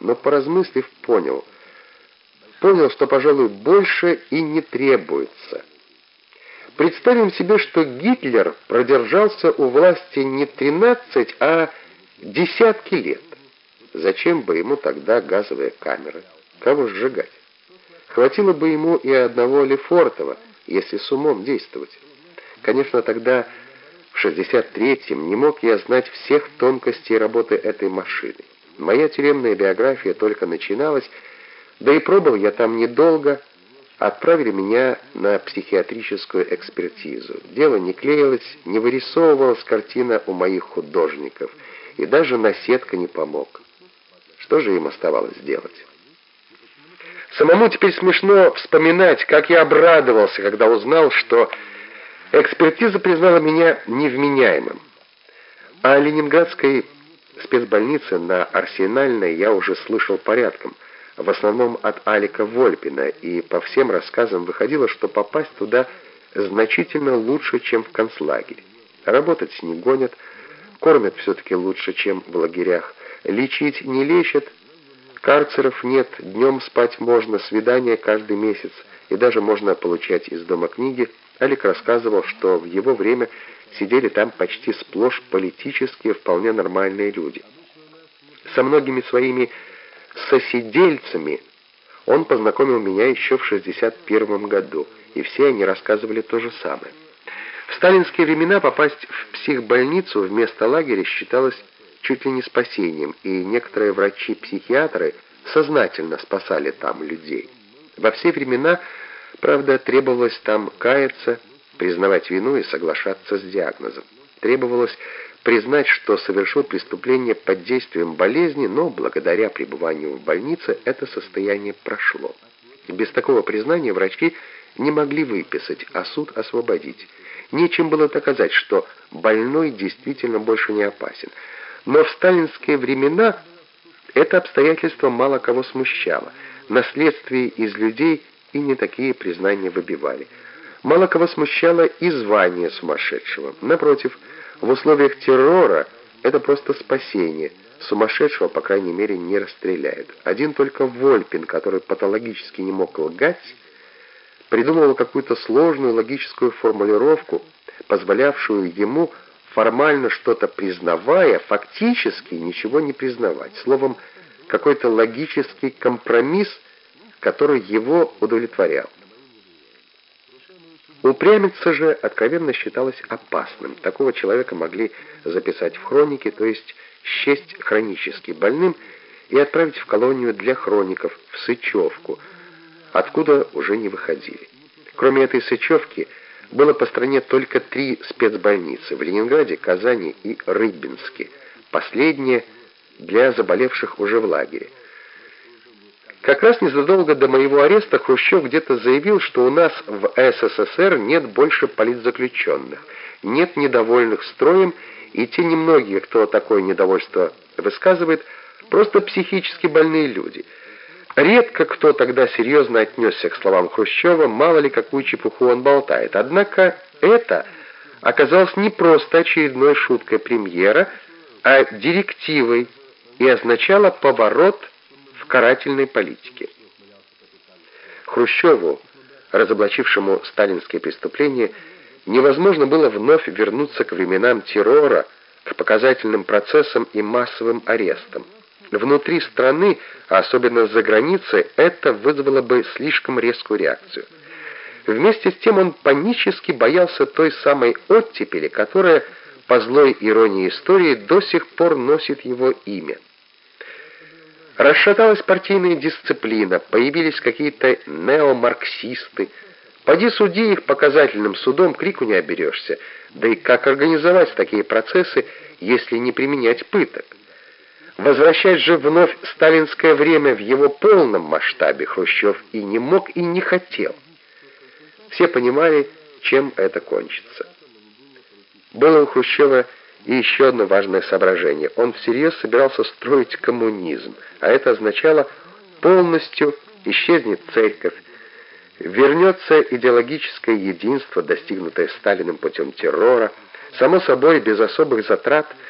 но поразмыслив, понял. Понял, что, пожалуй, больше и не требуется. Представим себе, что Гитлер продержался у власти не 13, а десятки лет. Зачем бы ему тогда газовые камеры? Кого сжигать? Хватило бы ему и одного Лефортова, если с умом действовать. Конечно, тогда, в 63-м, не мог я знать всех тонкостей работы этой машины. Моя тюремная биография только начиналась, да и пробыл я там недолго. Отправили меня на психиатрическую экспертизу. Дело не клеилось, не вырисовывалась картина у моих художников, и даже наседка не помог. Что же им оставалось делать? Самому теперь смешно вспоминать, как я обрадовался, когда узнал, что экспертиза признала меня невменяемым. О ленинградской спецбольнице на Арсенальной я уже слышал порядком, в основном от Алика Вольпина, и по всем рассказам выходило, что попасть туда значительно лучше, чем в концлагере. Работать не гонят, кормят все-таки лучше, чем в лагерях, лечить не лечат, Карцеров нет, днем спать можно, свидания каждый месяц, и даже можно получать из дома книги. Алик рассказывал, что в его время сидели там почти сплошь политические, вполне нормальные люди. Со многими своими сосидельцами он познакомил меня еще в 61 году, и все они рассказывали то же самое. В сталинские времена попасть в психбольницу вместо лагеря считалось чуть ли не спасением, и некоторые врачи-психиатры сознательно спасали там людей. Во все времена, правда, требовалось там каяться, признавать вину и соглашаться с диагнозом. Требовалось признать, что совершил преступление под действием болезни, но благодаря пребыванию в больнице это состояние прошло. Без такого признания врачи не могли выписать, а суд освободить. Нечем было доказать, что больной действительно больше не опасен. Но в сталинские времена это обстоятельство мало кого смущало. Наследствие из людей и не такие признания выбивали. Мало кого смущало и звание сумасшедшего. Напротив, в условиях террора это просто спасение. Сумасшедшего, по крайней мере, не расстреляют. Один только Вольпин, который патологически не мог лгать, придумал какую-то сложную логическую формулировку, позволявшую ему формально что-то признавая, фактически ничего не признавать. Словом, какой-то логический компромисс, который его удовлетворял. Упрямиться же откровенно считалось опасным. Такого человека могли записать в хронике, то есть счесть хронически больным и отправить в колонию для хроников, в Сычевку, откуда уже не выходили. Кроме этой Сычевки, было по стране только три спецбольницы в Ленинграде, Казани и Рыбинске. Последнее для заболевших уже в лагере. Как раз незадолго до моего ареста Хрущев где-то заявил, что у нас в СССР нет больше политзаключенных, нет недовольных строем, и те немногие, кто такое недовольство высказывает, просто психически больные люди – Редко кто тогда серьезно отнесся к словам Хрущева, мало ли какую чепуху он болтает. Однако это оказалось не просто очередной шуткой премьера, а директивой и означало поворот карательной политике. Хрущеву, разоблачившему сталинские преступления, невозможно было вновь вернуться к временам террора, к показательным процессам и массовым арестам. Внутри страны, а особенно за границей, это вызвало бы слишком резкую реакцию. Вместе с тем он панически боялся той самой оттепели, которая, по злой иронии истории, до сих пор носит его имя. Расшаталась партийная дисциплина, появились какие-то неомарксисты. Поди суди их показательным судом, крику не оберешься. Да и как организовать такие процессы, если не применять пыток? Возвращать же вновь сталинское время в его полном масштабе Хрущев и не мог, и не хотел. Все понимали, чем это кончится. Было у Хрущева и еще одно важное соображение. Он всерьез собирался строить коммунизм, а это означало полностью исчезнет церковь, вернется идеологическое единство, достигнутое Сталиным путем террора, само собой, без особых затрат –